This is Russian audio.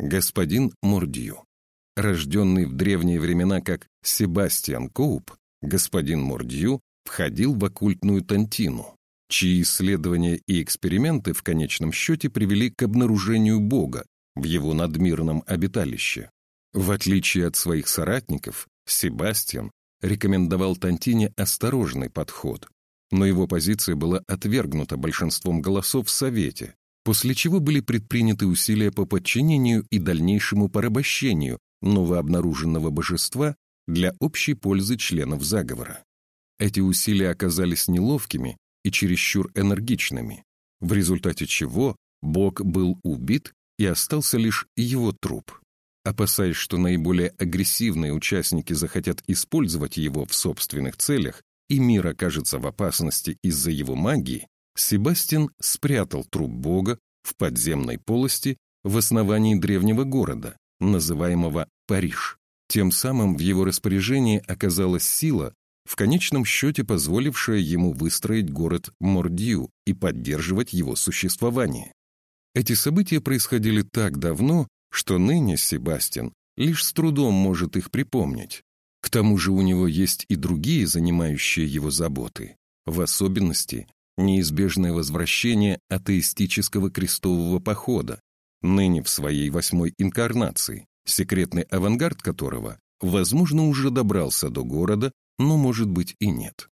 господин Мордью. Рожденный в древние времена как Себастьян Коуп, господин Мордью входил в оккультную тантину, чьи исследования и эксперименты в конечном счете привели к обнаружению Бога в его надмирном обиталище. В отличие от своих соратников, Себастьян рекомендовал Тантине осторожный подход, но его позиция была отвергнута большинством голосов в Совете, после чего были предприняты усилия по подчинению и дальнейшему порабощению новообнаруженного божества для общей пользы членов заговора. Эти усилия оказались неловкими и чересчур энергичными, в результате чего Бог был убит и остался лишь его труп. Опасаясь, что наиболее агрессивные участники захотят использовать его в собственных целях, и мир окажется в опасности из-за его магии, Себастьян спрятал труп бога в подземной полости в основании древнего города, называемого Париж. Тем самым в его распоряжении оказалась сила, в конечном счете позволившая ему выстроить город Мордью и поддерживать его существование. Эти события происходили так давно, что ныне Себастьян лишь с трудом может их припомнить. К тому же у него есть и другие занимающие его заботы, в особенности неизбежное возвращение атеистического крестового похода, ныне в своей восьмой инкарнации, секретный авангард которого, возможно, уже добрался до города, но, может быть, и нет.